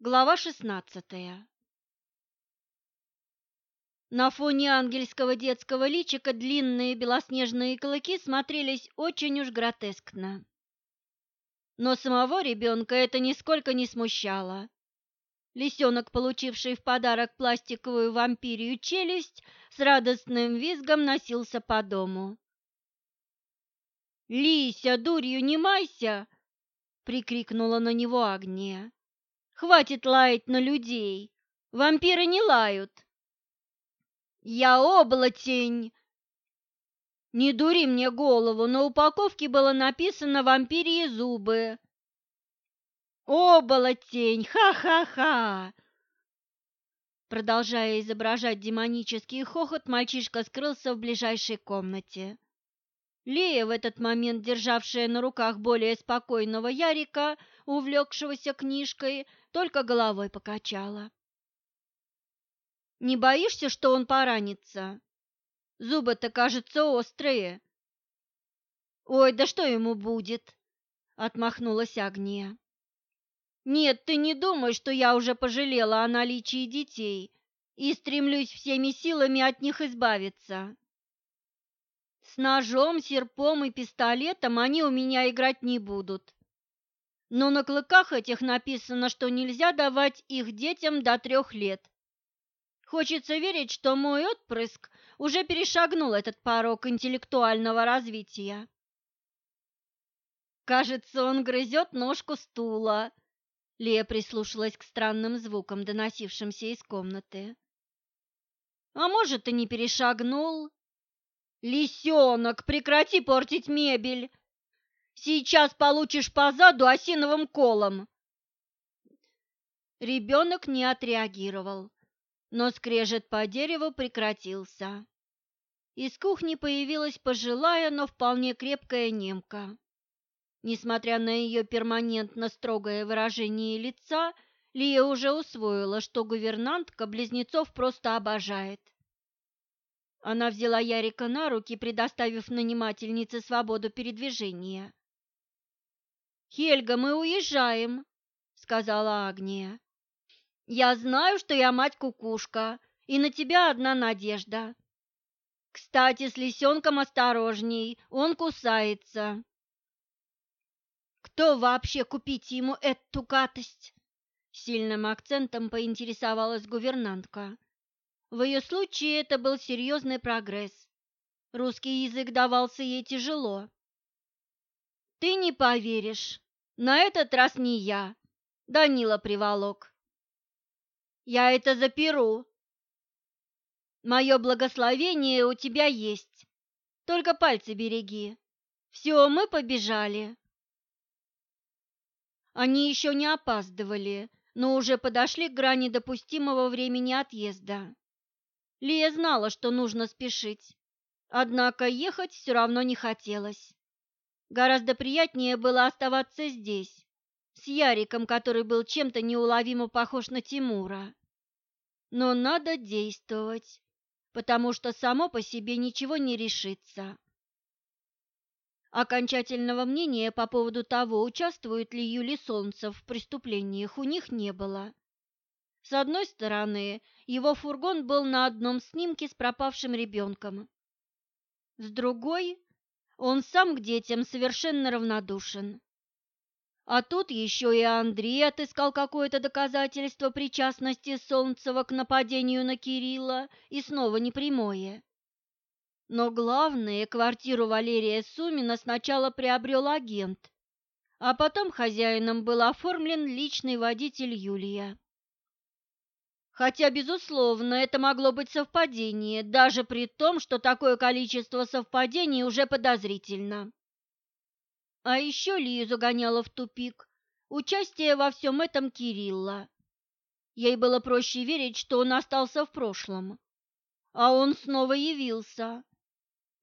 Глава шестнадцатая На фоне ангельского детского личика длинные белоснежные клыки смотрелись очень уж гротескно. Но самого ребенка это нисколько не смущало. Лисенок, получивший в подарок пластиковую вампирию челюсть, с радостным визгом носился по дому. «Лися, дурью не майся!» — прикрикнула на него Агния. «Хватит лаять на людей! Вампиры не лают!» «Я облатень!» «Не дури мне голову, на упаковке было написано «вампирии зубы». «Оболотень! Ха-ха-ха!» Продолжая изображать демонический хохот, мальчишка скрылся в ближайшей комнате. Лея, в этот момент державшая на руках более спокойного Ярика, увлекшегося книжкой, только головой покачала. «Не боишься, что он поранится? Зубы-то, кажется, острые». «Ой, да что ему будет?» — отмахнулась Агния. «Нет, ты не думай, что я уже пожалела о наличии детей и стремлюсь всеми силами от них избавиться. Ножом, серпом и пистолетом они у меня играть не будут. Но на клыках этих написано, что нельзя давать их детям до трех лет. Хочется верить, что мой отпрыск уже перешагнул этот порог интеллектуального развития. Кажется, он грызет ножку стула. Лия прислушалась к странным звукам, доносившимся из комнаты. А может, и не перешагнул, «Лисенок, прекрати портить мебель! Сейчас получишь по заду осиновым колом!» Ребенок не отреагировал, но скрежет по дереву прекратился. Из кухни появилась пожилая, но вполне крепкая немка. Несмотря на ее перманентно строгое выражение лица, Лия уже усвоила, что гувернантка близнецов просто обожает. Она взяла Ярика на руки, предоставив нанимательнице свободу передвижения. «Хельга, мы уезжаем», — сказала Агния. «Я знаю, что я мать-кукушка, и на тебя одна надежда. Кстати, с лисенком осторожней, он кусается». «Кто вообще купить ему эту катость?» Сильным акцентом поинтересовалась гувернантка. В ее случае это был серьезный прогресс. Русский язык давался ей тяжело. «Ты не поверишь, на этот раз не я, Данила приволок. Я это заперу. Мое благословение у тебя есть, только пальцы береги. Все, мы побежали». Они еще не опаздывали, но уже подошли к грани допустимого времени отъезда. Лия знала, что нужно спешить, однако ехать все равно не хотелось. Гораздо приятнее было оставаться здесь, с Яриком, который был чем-то неуловимо похож на Тимура. Но надо действовать, потому что само по себе ничего не решится. Окончательного мнения по поводу того, участвует ли Юли Солнцев в преступлениях, у них не было. С одной стороны, его фургон был на одном снимке с пропавшим ребенком. С другой, он сам к детям совершенно равнодушен. А тут еще и Андрей отыскал какое-то доказательство причастности Солнцева к нападению на Кирилла, и снова непрямое. Но главное, квартиру Валерия Сумина сначала приобрел агент, а потом хозяином был оформлен личный водитель Юлия. Хотя, безусловно, это могло быть совпадение, даже при том, что такое количество совпадений уже подозрительно. А еще Лизу гоняло в тупик участие во всем этом Кирилла. Ей было проще верить, что он остался в прошлом. А он снова явился.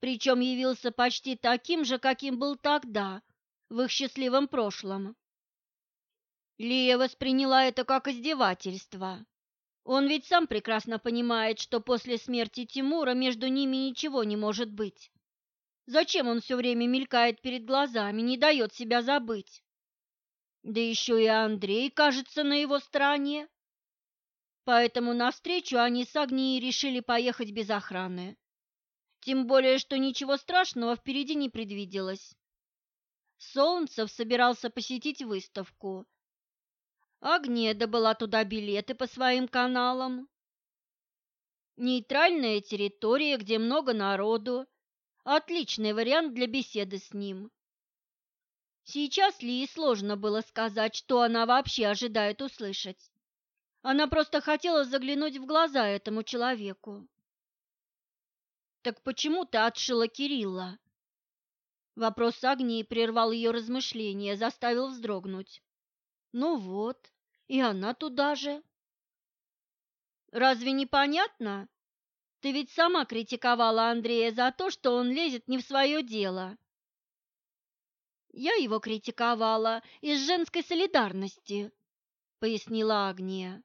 Причем явился почти таким же, каким был тогда, в их счастливом прошлом. Лия восприняла это как издевательство. Он ведь сам прекрасно понимает, что после смерти Тимура между ними ничего не может быть. Зачем он все время мелькает перед глазами, не дает себя забыть? Да еще и Андрей, кажется, на его стороне. Поэтому навстречу они с Агнией решили поехать без охраны. Тем более, что ничего страшного впереди не предвиделось. Солнцев собирался посетить выставку. Агнеда была туда билеты по своим каналам. Нейтральная территория, где много народу. Отличный вариант для беседы с ним. Сейчас Лии сложно было сказать, что она вообще ожидает услышать. Она просто хотела заглянуть в глаза этому человеку. «Так почему ты отшила Кирилла?» Вопрос Агнии прервал ее размышления, заставил вздрогнуть. «Ну вот, и она туда же». «Разве не понятно? Ты ведь сама критиковала Андрея за то, что он лезет не в свое дело». «Я его критиковала из женской солидарности», — пояснила Агния.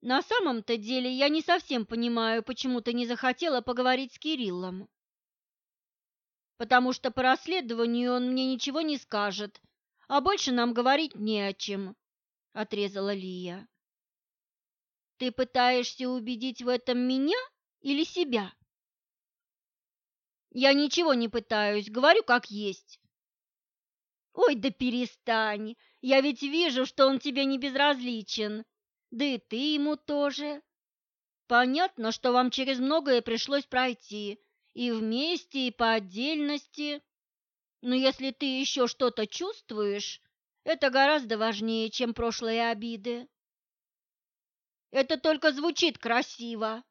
«На самом-то деле я не совсем понимаю, почему ты не захотела поговорить с Кириллом потому что по расследованию он мне ничего не скажет, а больше нам говорить не о чем», — отрезала Лия. «Ты пытаешься убедить в этом меня или себя?» «Я ничего не пытаюсь, говорю как есть». «Ой, да перестань, я ведь вижу, что он тебе не безразличен, да и ты ему тоже. Понятно, что вам через многое пришлось пройти, и вместе, и по отдельности. Но если ты еще что-то чувствуешь, это гораздо важнее, чем прошлые обиды. Это только звучит красиво,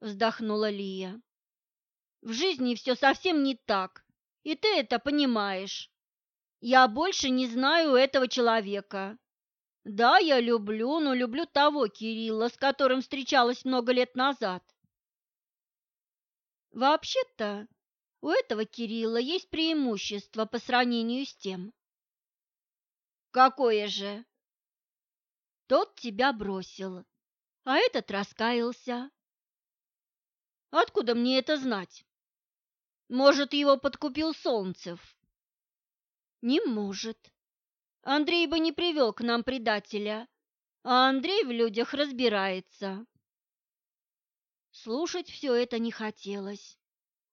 вздохнула Лия. В жизни все совсем не так, и ты это понимаешь. Я больше не знаю этого человека. Да, я люблю, но люблю того Кирилла, с которым встречалась много лет назад. Вообще-то, у этого Кирилла есть преимущество по сравнению с тем. Какое же? Тот тебя бросил, а этот раскаялся. Откуда мне это знать? Может, его подкупил Солнцев? Не может. Андрей бы не привел к нам предателя, а Андрей в людях разбирается. Слушать все это не хотелось,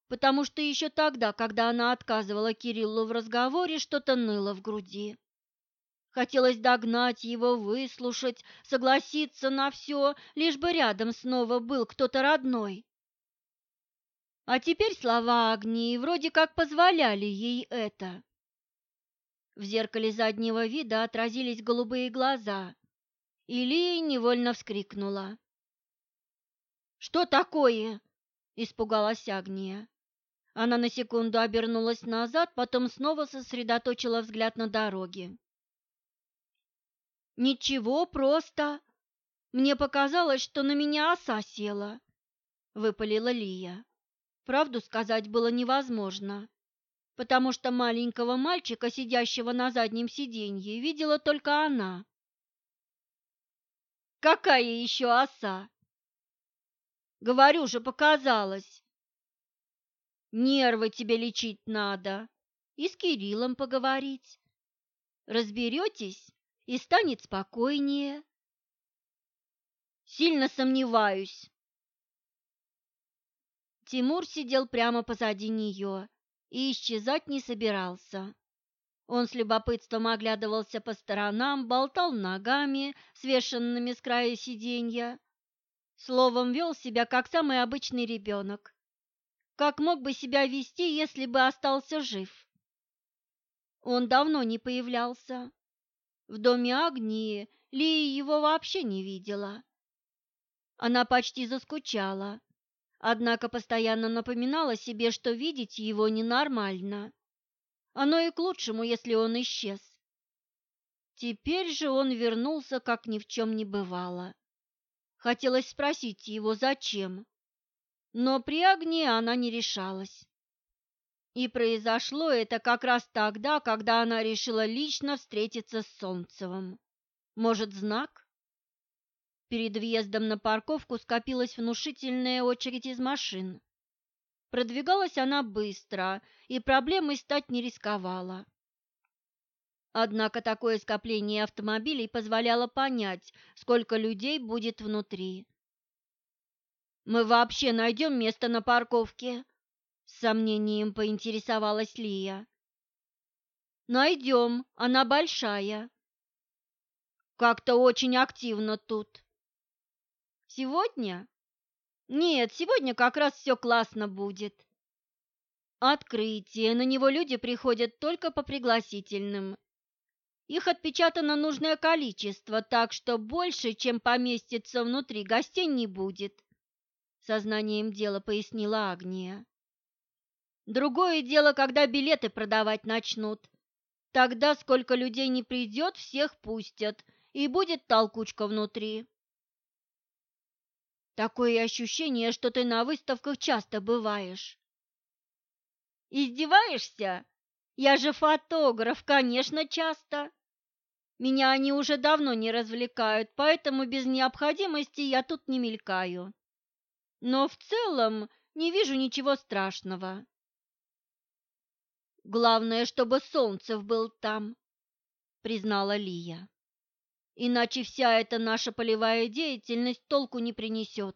потому что еще тогда, когда она отказывала Кириллу в разговоре, что-то ныло в груди. Хотелось догнать его, выслушать, согласиться на все, лишь бы рядом снова был кто-то родной. А теперь слова Агнии вроде как позволяли ей это. В зеркале заднего вида отразились голубые глаза, и Лия невольно вскрикнула. «Что такое?» – испугалась Агния. Она на секунду обернулась назад, потом снова сосредоточила взгляд на дороге. «Ничего, просто. Мне показалось, что на меня оса села», – выпалила Лия. Правду сказать было невозможно, потому что маленького мальчика, сидящего на заднем сиденье, видела только она. «Какая еще оса?» Говорю же, показалось. Нервы тебе лечить надо и с Кириллом поговорить. Разберетесь, и станет спокойнее. Сильно сомневаюсь. Тимур сидел прямо позади нее и исчезать не собирался. Он с любопытством оглядывался по сторонам, болтал ногами, свешенными с края сиденья, Словом, вел себя как самый обычный ребенок. Как мог бы себя вести, если бы остался жив? Он давно не появлялся. В доме Агнии Лия его вообще не видела. Она почти заскучала, однако постоянно напоминала себе, что видеть его ненормально. Оно и к лучшему, если он исчез. Теперь же он вернулся, как ни в чем не бывало. Хотелось спросить его, зачем, но при огне она не решалась. И произошло это как раз тогда, когда она решила лично встретиться с Солнцевым. Может, знак? Перед въездом на парковку скопилась внушительная очередь из машин. Продвигалась она быстро и проблемой стать не рисковала. Однако такое скопление автомобилей позволяло понять, сколько людей будет внутри. «Мы вообще найдем место на парковке?» С сомнением поинтересовалась Лия. «Найдем, она большая». «Как-то очень активно тут». «Сегодня?» «Нет, сегодня как раз все классно будет». «Открытие, на него люди приходят только по пригласительным. Их отпечатано нужное количество, так что больше, чем поместится внутри, гостей не будет», — сознанием дела пояснила Агния. «Другое дело, когда билеты продавать начнут. Тогда сколько людей не придет, всех пустят, и будет толкучка внутри». Такое ощущение, что ты на выставках часто бываешь. Издеваешься? Я же фотограф, конечно, часто. Меня они уже давно не развлекают, поэтому без необходимости я тут не мелькаю. Но в целом не вижу ничего страшного. Главное, чтобы Солнцев был там, признала Лия. Иначе вся эта наша полевая деятельность толку не принесет.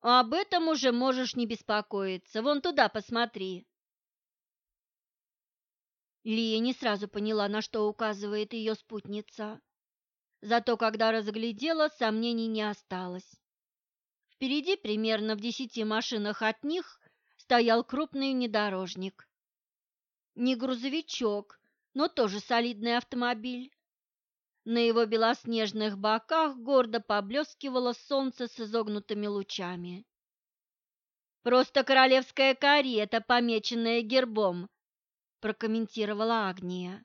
Об этом уже можешь не беспокоиться. Вон туда посмотри. Лия не сразу поняла, на что указывает ее спутница. Зато когда разглядела, сомнений не осталось. Впереди, примерно в десяти машинах от них, стоял крупный внедорожник. Не грузовичок, но тоже солидный автомобиль. На его белоснежных боках гордо поблескивало солнце с изогнутыми лучами. «Просто королевская карета, помеченная гербом», прокомментировала Агния.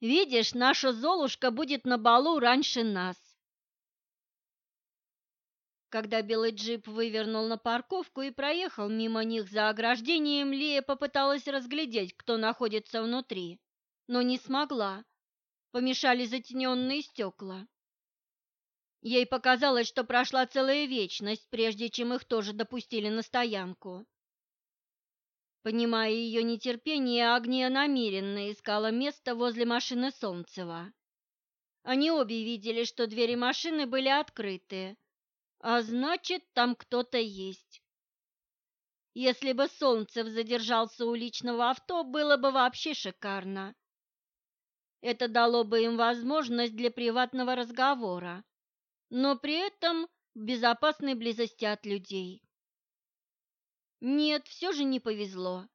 Видишь, наша Золушка будет на балу раньше нас. Когда белый джип вывернул на парковку и проехал мимо них за ограждением, Лия попыталась разглядеть, кто находится внутри, но не смогла. Помешали затененные стекла. Ей показалось, что прошла целая вечность, прежде чем их тоже допустили на стоянку. Понимая ее нетерпение, Агния намеренно искала место возле машины Солнцева. Они обе видели, что двери машины были открыты, а значит, там кто-то есть. Если бы Солнцев задержался у личного авто, было бы вообще шикарно. Это дало бы им возможность для приватного разговора, но при этом в безопасной близости от людей. Нет, все же не повезло.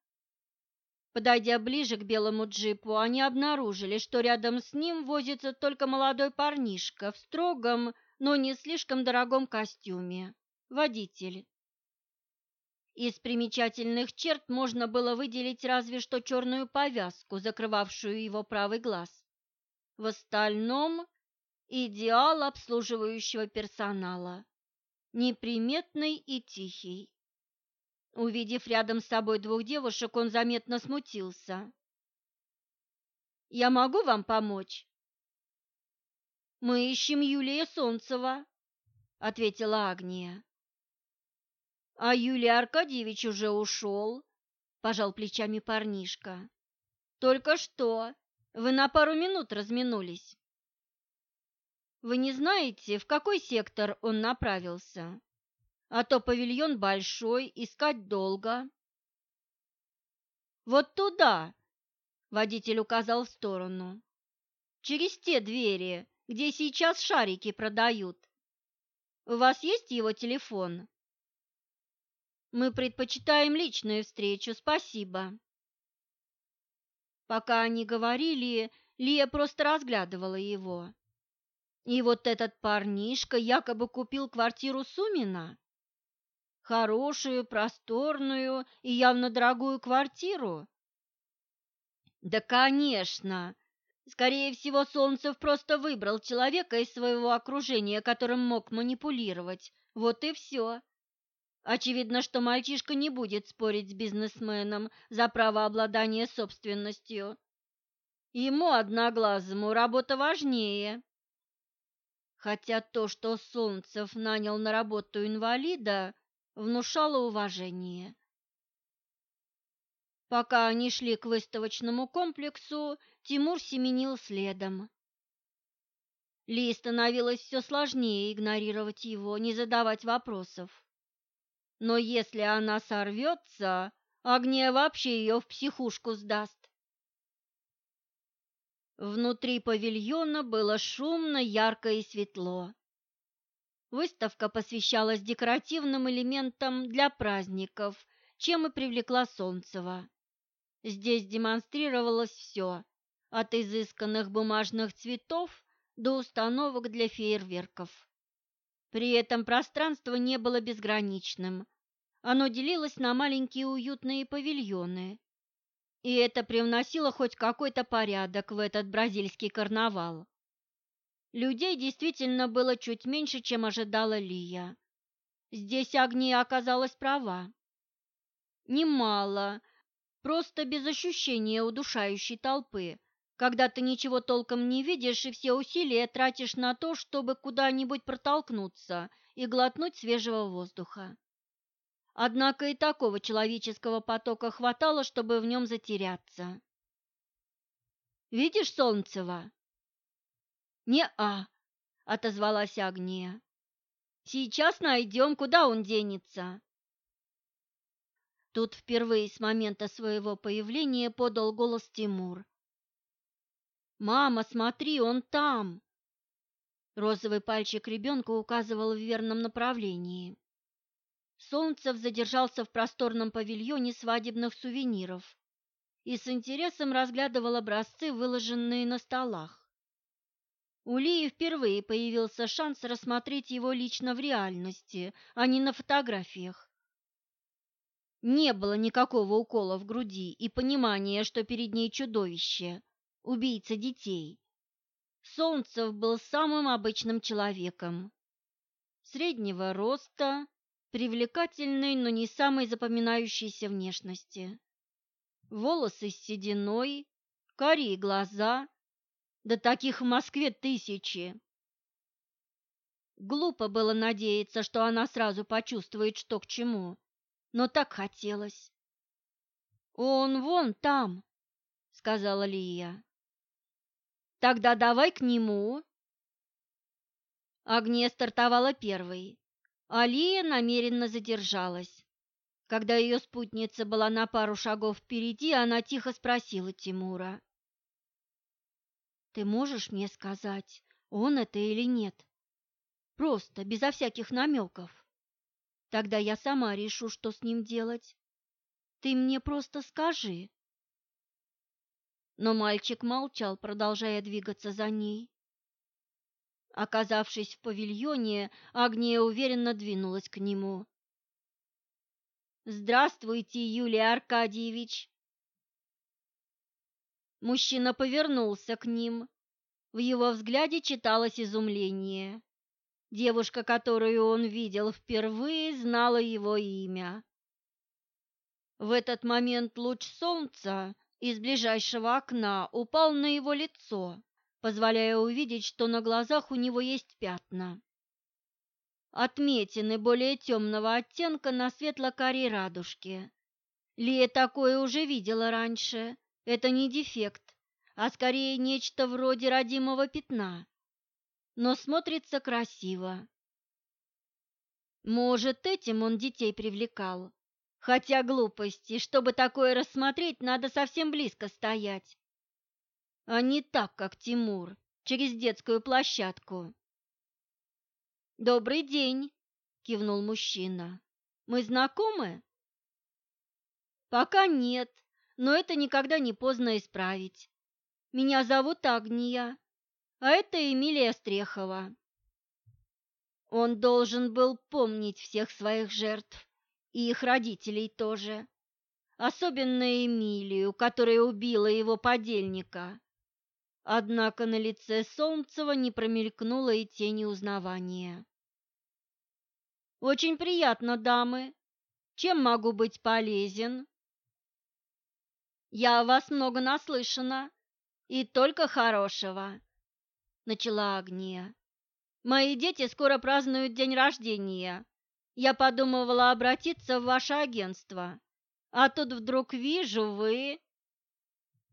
Подойдя ближе к белому джипу, они обнаружили, что рядом с ним возится только молодой парнишка в строгом, но не слишком дорогом костюме. Водитель. Из примечательных черт можно было выделить разве что черную повязку, закрывавшую его правый глаз. В остальном идеал обслуживающего персонала. Неприметный и тихий. Увидев рядом с собой двух девушек, он заметно смутился. «Я могу вам помочь?» «Мы ищем Юлия Солнцева», — ответила Агния. «А Юлий Аркадьевич уже ушел», — пожал плечами парнишка. «Только что. Вы на пару минут разминулись». «Вы не знаете, в какой сектор он направился?» а то павильон большой, искать долго. Вот туда, водитель указал в сторону. Через те двери, где сейчас шарики продают. У вас есть его телефон? Мы предпочитаем личную встречу, спасибо. Пока они говорили, Лия просто разглядывала его. И вот этот парнишка якобы купил квартиру Сумина? Хорошую, просторную и явно дорогую квартиру? Да, конечно. Скорее всего, Солнцев просто выбрал человека из своего окружения, которым мог манипулировать. Вот и все. Очевидно, что мальчишка не будет спорить с бизнесменом за право обладания собственностью. Ему, одноглазому, работа важнее. Хотя то, что Солнцев нанял на работу инвалида, внушало уважение. Пока они шли к выставочному комплексу, Тимур семенил следом. Ли становилось все сложнее игнорировать его, не задавать вопросов. Но если она сорвется, Агния вообще ее в психушку сдаст. Внутри павильона было шумно, ярко и светло. Выставка посвящалась декоративным элементам для праздников, чем и привлекла Солнцева. Здесь демонстрировалось все, от изысканных бумажных цветов до установок для фейерверков. При этом пространство не было безграничным. Оно делилось на маленькие уютные павильоны, и это привносило хоть какой-то порядок в этот бразильский карнавал. Людей действительно было чуть меньше, чем ожидала Лия. Здесь Агния оказалась права. Немало, просто без ощущения удушающей толпы, когда ты ничего толком не видишь и все усилия тратишь на то, чтобы куда-нибудь протолкнуться и глотнуть свежего воздуха. Однако и такого человеческого потока хватало, чтобы в нем затеряться. «Видишь Солнцева?» «Не-а», — отозвалась Агния. «Сейчас найдем, куда он денется». Тут впервые с момента своего появления подал голос Тимур. «Мама, смотри, он там!» Розовый пальчик ребенка указывал в верном направлении. Солнцев задержался в просторном павильоне свадебных сувениров и с интересом разглядывал образцы, выложенные на столах. У Лии впервые появился шанс рассмотреть его лично в реальности, а не на фотографиях. Не было никакого укола в груди и понимания, что перед ней чудовище, убийца детей. Солнцев был самым обычным человеком. Среднего роста, привлекательной, но не самой запоминающейся внешности. Волосы с сединой, карие глаза, да таких в Москве тысячи. Глупо было надеяться, что она сразу почувствует, что к чему, но так хотелось. «Он вон там», — сказала Лия. «Тогда давай к нему». Агния стартовала первой. Алия намеренно задержалась. Когда ее спутница была на пару шагов впереди, она тихо спросила Тимура. «Ты можешь мне сказать, он это или нет? Просто, безо всяких намеков. Тогда я сама решу, что с ним делать. Ты мне просто скажи». Но мальчик молчал, продолжая двигаться за ней. Оказавшись в павильоне, Агния уверенно двинулась к нему. «Здравствуйте, Юлий Аркадьевич!» Мужчина повернулся к ним. В его взгляде читалось изумление. Девушка, которую он видел впервые, знала его имя. В этот момент луч солнца из ближайшего окна упал на его лицо позволяя увидеть, что на глазах у него есть пятна. Отметины более темного оттенка на светло-карей радужке. Лия такое уже видела раньше. Это не дефект, а скорее нечто вроде родимого пятна. Но смотрится красиво. Может, этим он детей привлекал. Хотя глупости, чтобы такое рассмотреть, надо совсем близко стоять а не так, как Тимур, через детскую площадку. «Добрый день!» – кивнул мужчина. «Мы знакомы?» «Пока нет, но это никогда не поздно исправить. Меня зовут Агния, а это Эмилия Стрехова». Он должен был помнить всех своих жертв и их родителей тоже, особенно Эмилию, которая убила его подельника. Однако на лице Солнцева не промелькнуло и тени узнавания. «Очень приятно, дамы. Чем могу быть полезен?» «Я о вас много наслышана, и только хорошего», — начала Агния. «Мои дети скоро празднуют день рождения. Я подумывала обратиться в ваше агентство. А тут вдруг вижу вы.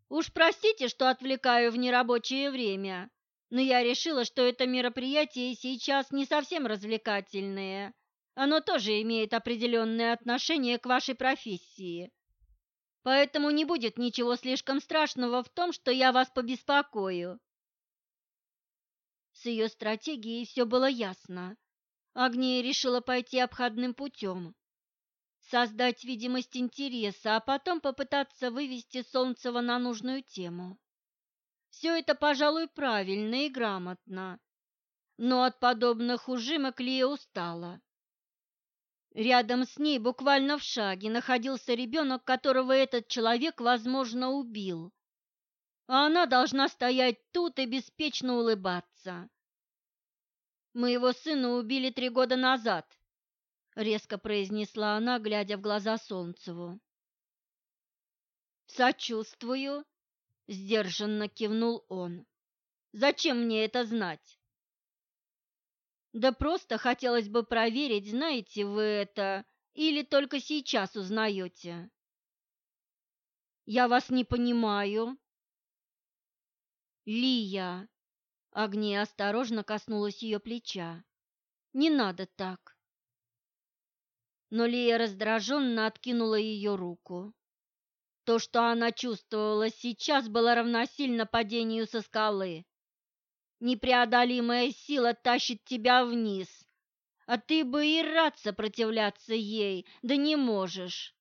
Уж простите, что отвлекаю в нерабочее время, но я решила, что это мероприятие сейчас не совсем развлекательное. Оно тоже имеет определенное отношение к вашей профессии. Поэтому не будет ничего слишком страшного в том, что я вас побеспокою. С ее стратегией все было ясно. Агния решила пойти обходным путем. Создать видимость интереса, а потом попытаться вывести Солнцева на нужную тему. Все это, пожалуй, правильно и грамотно. Но от подобных ужимок Лия устала. Рядом с ней, буквально в шаге, находился ребенок, которого этот человек, возможно, убил. А она должна стоять тут и беспечно улыбаться. «Моего сына убили три года назад», — резко произнесла она, глядя в глаза Солнцеву. «Сочувствую», Сдержанно кивнул он. Зачем мне это знать? Да просто хотелось бы проверить, знаете вы это или только сейчас узнаете. Я вас не понимаю. Лия. Агния осторожно коснулась ее плеча. Не надо так. Но Лия раздраженно откинула ее руку. То, что она чувствовала сейчас, было равносильно падению со скалы. Непреодолимая сила тащит тебя вниз, а ты бы и рад сопротивляться ей, да не можешь.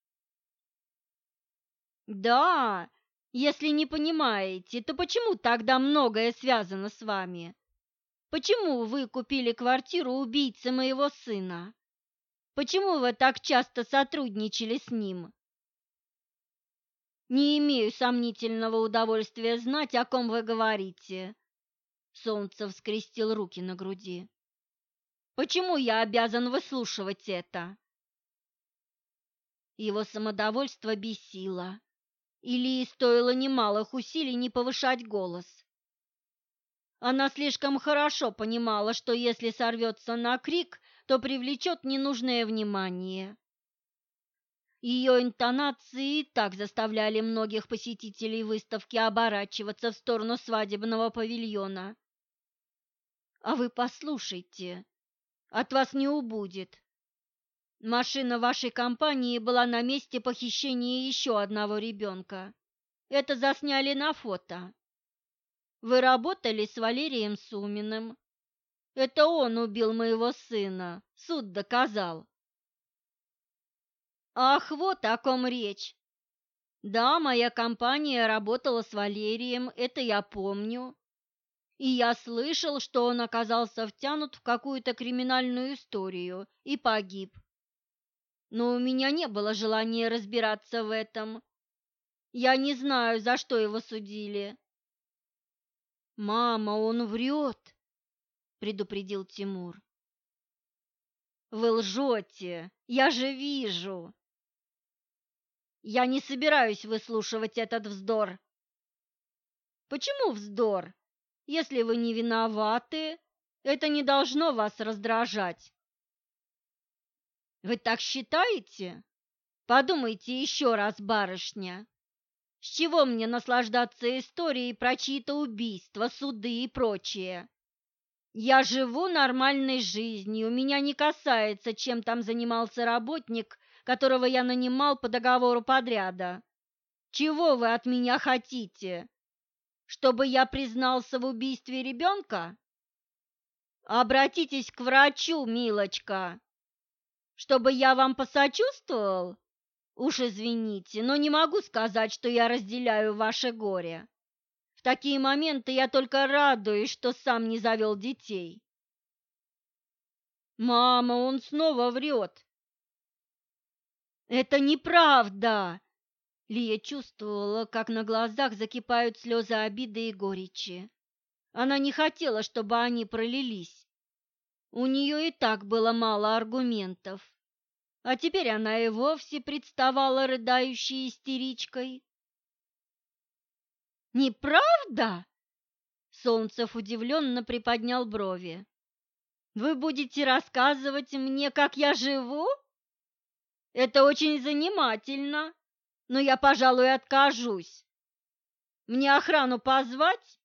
Да, если не понимаете, то почему тогда многое связано с вами? Почему вы купили квартиру убийцы моего сына? Почему вы так часто сотрудничали с ним? Не имею сомнительного удовольствия знать, о ком вы говорите. Солнцев скрестил руки на груди. Почему я обязан выслушивать это? Его самодовольство бесило. Или стоило немалых усилий не повышать голос. Она слишком хорошо понимала, что если сорвется на крик, то привлечет ненужное внимание. Ее интонации и так заставляли многих посетителей выставки оборачиваться в сторону свадебного павильона. А вы послушайте, от вас не убудет. Машина вашей компании была на месте похищения еще одного ребенка. Это засняли на фото. Вы работали с Валерием Суминым. Это он убил моего сына, суд доказал. Ах, вот о ком речь. Да, моя компания работала с Валерием, это я помню. И я слышал, что он оказался втянут в какую-то криминальную историю и погиб. Но у меня не было желания разбираться в этом. Я не знаю, за что его судили. «Мама, он врет!» – предупредил Тимур. «Вы лжете! Я же вижу!» Я не собираюсь выслушивать этот вздор. Почему вздор? Если вы не виноваты, это не должно вас раздражать. Вы так считаете? Подумайте еще раз, барышня. С чего мне наслаждаться историей про чьи-то убийства, суды и прочее? Я живу нормальной жизнью, меня не касается, чем там занимался работник которого я нанимал по договору подряда. Чего вы от меня хотите? Чтобы я признался в убийстве ребенка? Обратитесь к врачу, милочка. Чтобы я вам посочувствовал? Уж извините, но не могу сказать, что я разделяю ваше горе. В такие моменты я только радуюсь, что сам не завел детей. Мама, он снова врет. Это неправда. Лия чувствовала, как на глазах закипают слезы обиды и горечи. Она не хотела, чтобы они пролились. У нее и так было мало аргументов. А теперь она и вовсе представала рыдающей истеричкой. «Неправда?» Солнцев удивленно приподнял брови. «Вы будете рассказывать мне, как я живу?» Это очень занимательно, но я, пожалуй, откажусь. Мне охрану позвать?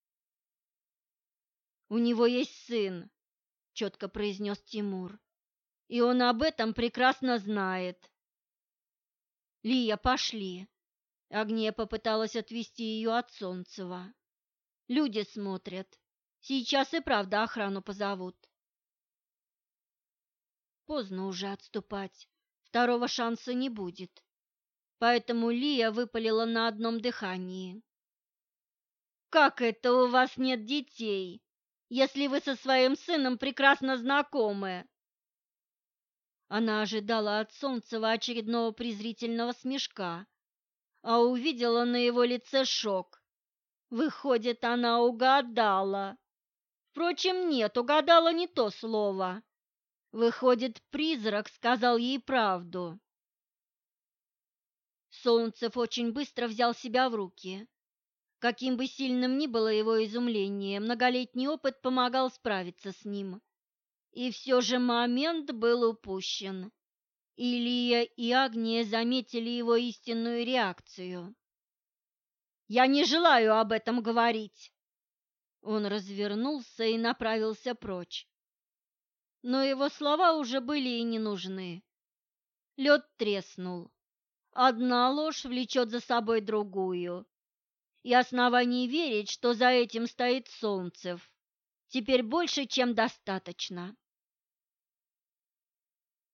У него есть сын, четко произнес Тимур, и он об этом прекрасно знает. Лия, пошли. Агния попыталась отвести ее от Солнцева. Люди смотрят. Сейчас и правда охрану позовут. Поздно уже отступать. Второго шанса не будет. Поэтому Лия выпалила на одном дыхании. «Как это у вас нет детей, если вы со своим сыном прекрасно знакомы?» Она ожидала от Солнцева очередного презрительного смешка, а увидела на его лице шок. Выходит, она угадала. Впрочем, нет, угадала не то слово. Выходит, призрак сказал ей правду. Солнцев очень быстро взял себя в руки. Каким бы сильным ни было его изумление, многолетний опыт помогал справиться с ним. И все же момент был упущен. Илья и Агния заметили его истинную реакцию. «Я не желаю об этом говорить!» Он развернулся и направился прочь. Но его слова уже были и не нужны. Лед треснул. Одна ложь влечет за собой другую. И оснований верить, что за этим стоит Солнцев, теперь больше, чем достаточно.